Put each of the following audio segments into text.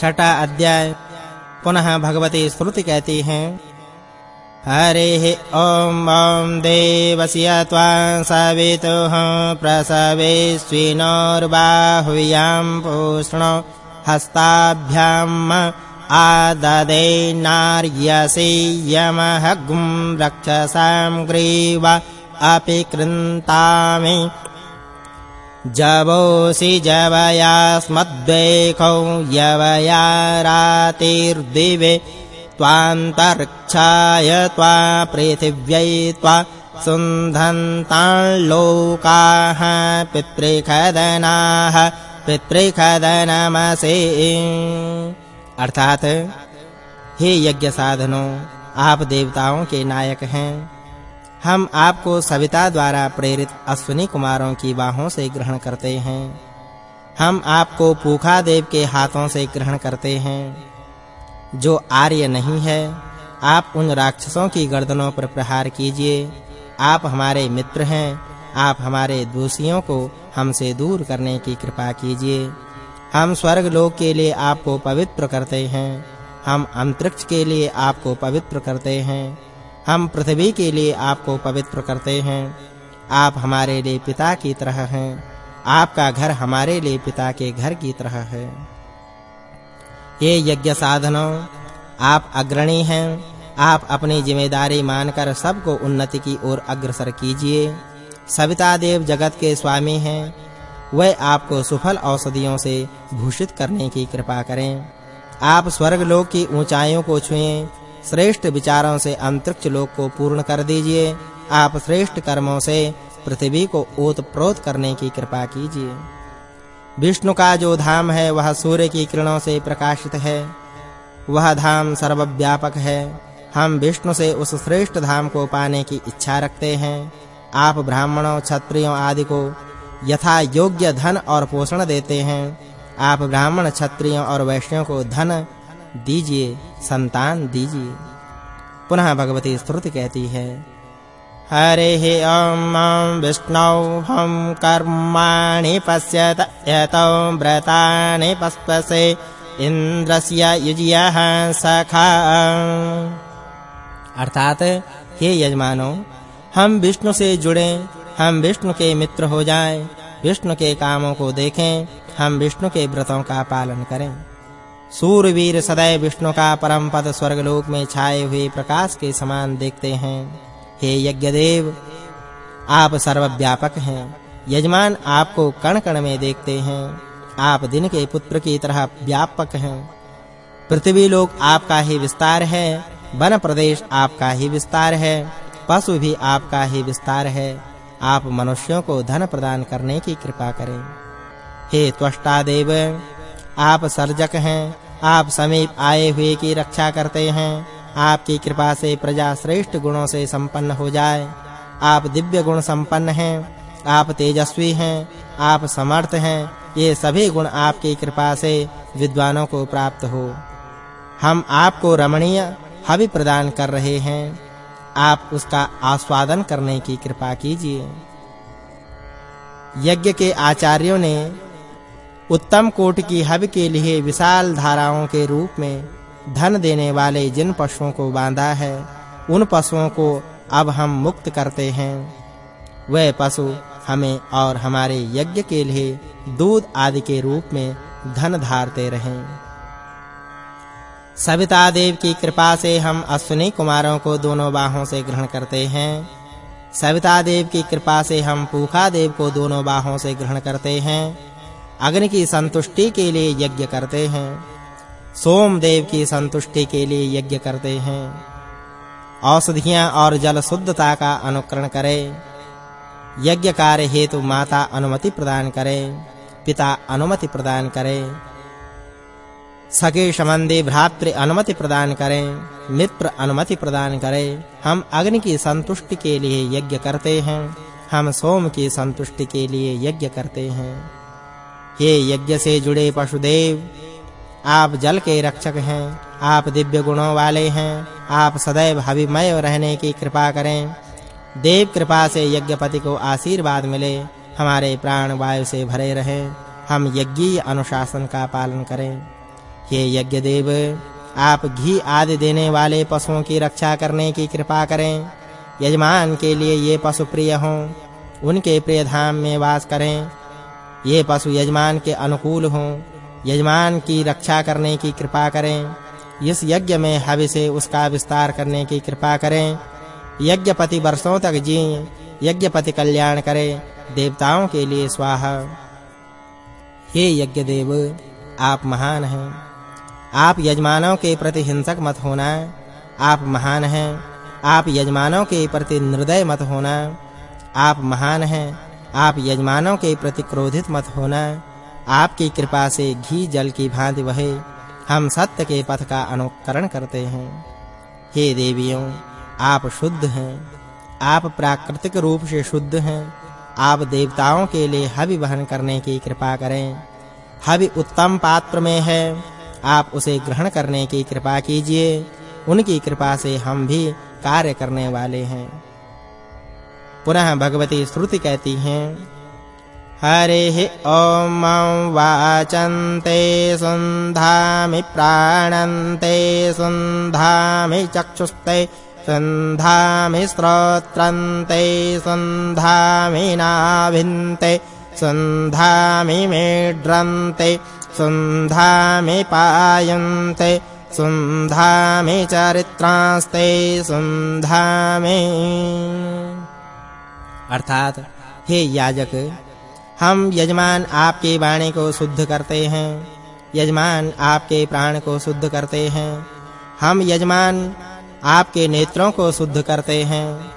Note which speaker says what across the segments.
Speaker 1: छठा अध्याय। पुनः भगवती श्रुति कहती हैं, हरिः ॐ ॐ देवस्य त्वा सवितुः प्रसवेस्विनोर्बाहुयां पूष्णो हस्ताभ्याम् आददे नार्यसि यमहगुं रक्षसां ग्रीव अपि कृन्तामि जवोऽसि जवयास्मद्वेखौ यवया रातिर्दिवे त्वान्तरिक्षाय त्वा पृथिव्यै त्वा सुन्धन्ताल्लोकाः पितृखदनाः पितृखदनमसे। अर्थात हे यज्ञ साधनों आप देवताओं के नायक हैं। हम आपको सविता द्वारा प्रेरित अश्विनी कुमारों की बाहों से ग्रहण करते हैं। हम आपको पूखा देव के हाथों से ग्रहण करते हैं। जो आर्य नहीं है, आप उन राक्षसों की गर्दनों पर प्रहार कीजिए। आप हमारे मित्र हैं, आप हमारे दोषियों को हमसे दूर करने की कृपा कीजिए। हम स्वर्ग लोक के लिए आपको पवित्र करते हैं। हम अंतरिक्ष के लिए आपको पवित्र करते हैं। हम पृथ्वी के लिए आपको पवित्र करते हैं। आप हमारे लिए पिता की तरह हैं। आपका घर हमारे लिए पिता के घर की तरह है। ये यज्ञ साधनों, आप अग्रणी हैं। आप अपनी ज़िम्मेदारी मानकर सबको उन्नति की ओर अग्रसर कीजिए। सविता देव जगत के स्वामी हैं। वह आपको सुफल औषधियों से भूषित करने की कृपा करें। आप स्वर्ग लोक की ऊंचाइयों को छुएँ। श्रेष्ठ विचारों से अंतरिक्ष लोक को पूर्ण कर दीजिए। आप श्रेष्ठ कर्मों से पृथ्वी को ओतप्रोत करने की कृपा कीजिए। विष्णु का जो धाम है, वह सूर्य की किरणों से प्रकाशित है। वह धाम सर्वव्यापक है। हम विष्णु से उस श्रेष्ठ धाम को पाने की इच्छा रखते हैं। आप ब्राह्मणों, क्षत्रियों आदि को यथा योग्य धन और पोषण देते हैं। आप ब्राह्मण, क्षत्रियों और वैश्यों को धन दीजिए, संतान दीजिए। पुनः भगवती स्तुति कहती है, हरिः ॐ विष्णौ, हम कर्माणि पश्यत, यतो व्रतानि पस्पसे इन्द्रस्य युज्यः सखा। अर्थात, हे यजमानों, हम विष्णु से जुड़े, हम विष्णु के मित्र हो जाएँ, विष्णु के कामों को देखें, हम विष्णु के व्रतों का पालन करें। सूरवीर सदैव विष्णु का परम पद स्वर्गलोक में छाए हुए प्रकाश के समान देखते हैं। हे यज्ञदेव, आप सर्वव्यापक हैं। यजमान आपको कण-कण में देखते हैं। आप दिन के पुत्र की तरह व्यापक हैं। पृथ्वी लोक आपका ही विस्तार है। वन प्रदेश आपका ही विस्तार है। पशु भी आपका ही विस्तार है। आप मनुष्यों को धन प्रदान करने की कृपा करें। हे त्वष्टा देव आप सर्जक हैं, आप समीप आए हुए की रक्षा करते हैं, आपकी कृपा से प्रजा श्रेष्ठ गुणों से संपन्न हो जाए। आप दिव्य गुण संपन्न हैं, आप तेजस्वी हैं, आप समर्थ हैं, ये सभी गुण आपकी कृपा से विद्वानों को प्राप्त हो। हम आपको रमणीय हवि प्रदान कर रहे हैं। आप उसका आस्वादन करने की कृपा कीजिए। यज्ञ के आचार्यों ने उत्तम कोटि की हवि के लिए विशाल धाराओं के रूप में धन देने वाले जिन पशुओं को बांधा है, उन पशुओं को अब हम मुक्त करते हैं। वे पशु हमें और हमारे यज्ञ के लिए दूध आदि के रूप में धन धारते रहें। सविता देव की कृपा से हम अश्विनी कुमारों को दोनों बाहों से ग्रहण करते हैं। सविता देव की कृपा से हम पूखा देव को दोनों बाहों से ग्रहण करते हैं। अग्नि की संतुष्टि के लिए यज्ञ करते हैं। सोमदेव की संतुष्टि के लिए यज्ञ करते हैं। औषधियाँ और जल शुद्धता का अनुकरण करें। यज्ञ कार्य हेतु माता अनुमति प्रदान करें, पिता अनुमति प्रदान करें। सके संबंधी भ्रातृ अनुमति प्रदान करें, मित्र अनुमति प्रदान करें। हम अग्नि की संतुष्टि के लिए यज्ञ करते हैं। हम सोम की संतुष्टि के लिए यज्ञ करते हैं। हे यज्ञ से जुड़े पशुदेव, आप जल के रक्षक हैं, आप दिव्य गुणों वाले हैं, आप सदैव हविमय रहने की कृपा करें। देव कृपा से यज्ञपति को आशीर्वाद मिले, हमारे प्राण वायु से भरे रहे, हम यज्ञीय अनुशासन का पालन करें। हे यज्ञ देव आप घी आदि देने वाले पशुओं की रक्षा करने की कृपा करें। यजमान के लिए ये पशु प्रिय हों, उनके प्रिय धाम में वास करें। ये पशु यजमान के अनुकूल हों। यजमान की रक्षा करने की कृपा करें। इस यज्ञ में हवि से उसका विस्तार करने की कृपा करें। यज्ञपति वर्षों तक जिए। यज्ञपति कल्याण करे। देवताओं के लिए स्वाहा। हे यज्ञ देव आप महान हैं। आप यजमानों के प्रति हिंसक मत होना। आप महान हैं। आप यजमानों के प्रति निर्दय मत होना। आप महान हैं। आप यजमानों के प्रति क्रोधित मत होना। आपकी कृपा से घी जल की भांति बहे हम सत्य के पथ का अनुकरण करते हैं। हे देवियों, आप शुद्ध हैं। आप प्राकृतिक रूप से शुद्ध हैं। आप देवताओं के लिए हवि वहन करने की कृपा करें। हवि उत्तम पात्र में है। आप उसे ग्रहण करने की कृपा कीजिए। उनकी कृपा से हम भी कार्य करने वाले हैं। पुनः भगवती श्रुति कहती हैं, हरे ॐ वाचन्ते, सुन्धामि प्राणन्ते, सुन्धामि चक्षुस्ते, सुन्धामि श्रोत्रन्ते सुन्धामि नाभिन्ते, सुन्धामि मेड्रन्ते सुन्धामि पायन्ते, सुन्धामि चरित्रास्ते, सुन्धामि अर्थात, हे याजक, हम यजमान आपके वाणी को शुद्ध करते हैं, यजमान आपके प्राण को शुद्ध करते हैं, हम यजमान आपके नेत्रों को शुद्ध करते हैं,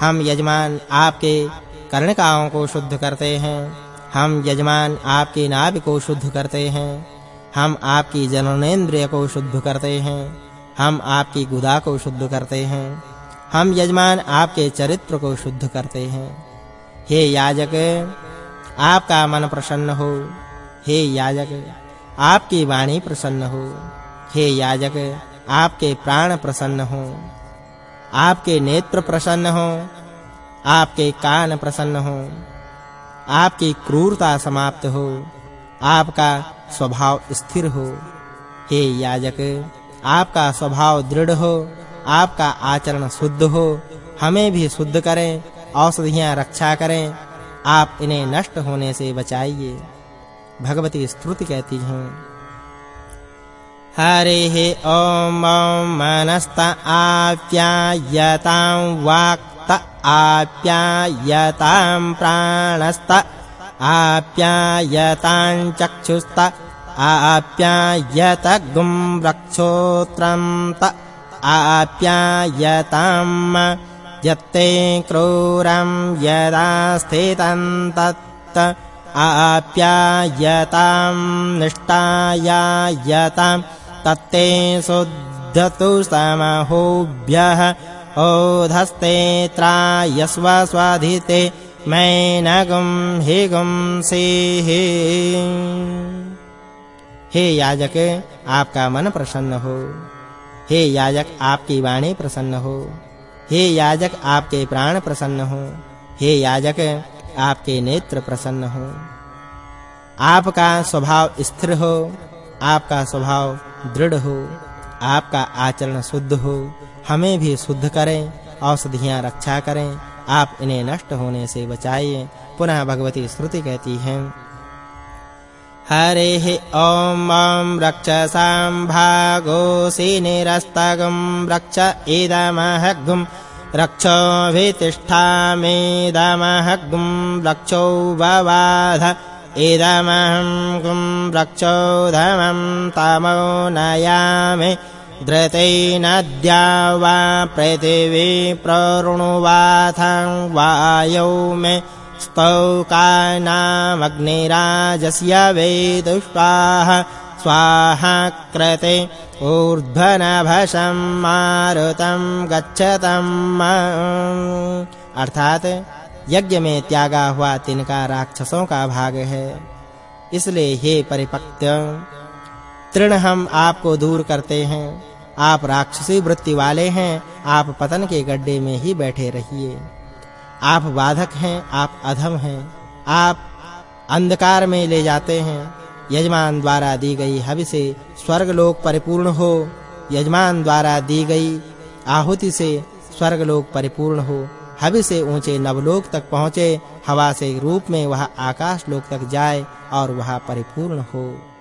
Speaker 1: हम यजमान आपके कर्णकाओं को शुद्ध करते हैं, हम यजमान आपकी नाभि को शुद्ध करते हैं, हम आपकी जननेंद्रिय को शुद्ध करते हैं, हम आपकी गुदा को शुद्ध करते हैं। हम यजमान आपके चरित्र को शुद्ध करते हैं। हे याजक, आपका मन प्रसन्न हो। हे याजक, आपकी वाणी प्रसन्न हो। हे याजक, आपके प्राण प्रसन्न हो। आपके नेत्र प्रसन्न हो। आपके कान प्रसन्न हो। आपकी क्रूरता समाप्त हो। आपका स्वभाव स्थिर हो। हे याजक, आपका स्वभाव दृढ़ हो। आपका आचरण शुद्ध हो। हमें भी शुद्ध करें, औषधियाँ रक्षा करें। आप इन्हें नष्ट होने से बचाइए। भगवती स्तुति कहती हैं। हरिः ॐ मनस्त आप्यायतां वाक्त आप्यायतां प्राणस्त आप्यायतां चक्षुस्त आप्यायत गुं रक्षोत्रं त आप्यायतां यत्ते क्रूरं यदा स्थितं तत् आप्यायतां निष्ठायायताम् तत्ते शुद्धतु समहोभ्यः ओधस्ते त्रायस्व स्वाधिते मैनगुं हिगुं सिहि। हे याजक आपका मन प्रसन्न हो हे याजक, आपकी वाणी प्रसन्न हो। हे याजक, आपके प्राण प्रसन्न हो। हे याजक, आपके नेत्र प्रसन्न हो। आपका स्वभाव स्थिर हो, आपका स्वभाव दृढ़ हो, आपका आचरण शुद्ध हो। हमें भी शुद्ध करें, औषधियाँ रक्षा करें। आप इन्हें नष्ट होने से बचाइए। पुनः भगवती श्रुति कहती है। हरेः ॐ रक्षसां भागोऽसि निरस्तगं रक्ष इदमहग्गुं रक्षो वितिष्ठामेदमहग्गुं रक्षो ववाध इदमहं गुं रक्षोधमं तमो नयामि धृतेनद्या वा पृथिवी प्रवृणुवाथं वायौ मे स्तौकानामग्निराजस्य वेदुष्पाः स्वाहा कृते ऊर्ध्वनभशं मारुतं गच्छतम् अर्थात यज्ञ में त्यागा हुआ तिनका राक्षसों का भाग है। इसलिए हे परिपक्व, तृण हम आपको दूर करते हैं। आप राक्षसी वृत्ति वाले हैं, आप पतन के गड्ढे में ही बैठे रहिए। आप बाधक हैं, आप अधम हैं, आप अंधकार में ले जाते हैं। यजमान द्वारा दी गई हवि से स्वर्ग लोक परिपूर्ण हो। यजमान द्वारा दी गई आहुति से स्वर्ग लोक परिपूर्ण हो। हवि से ऊँचे नवलोक तक पहुँचे, हवा से रूप में वह आकाश लोक तक जाए और वह परिपूर्ण हो।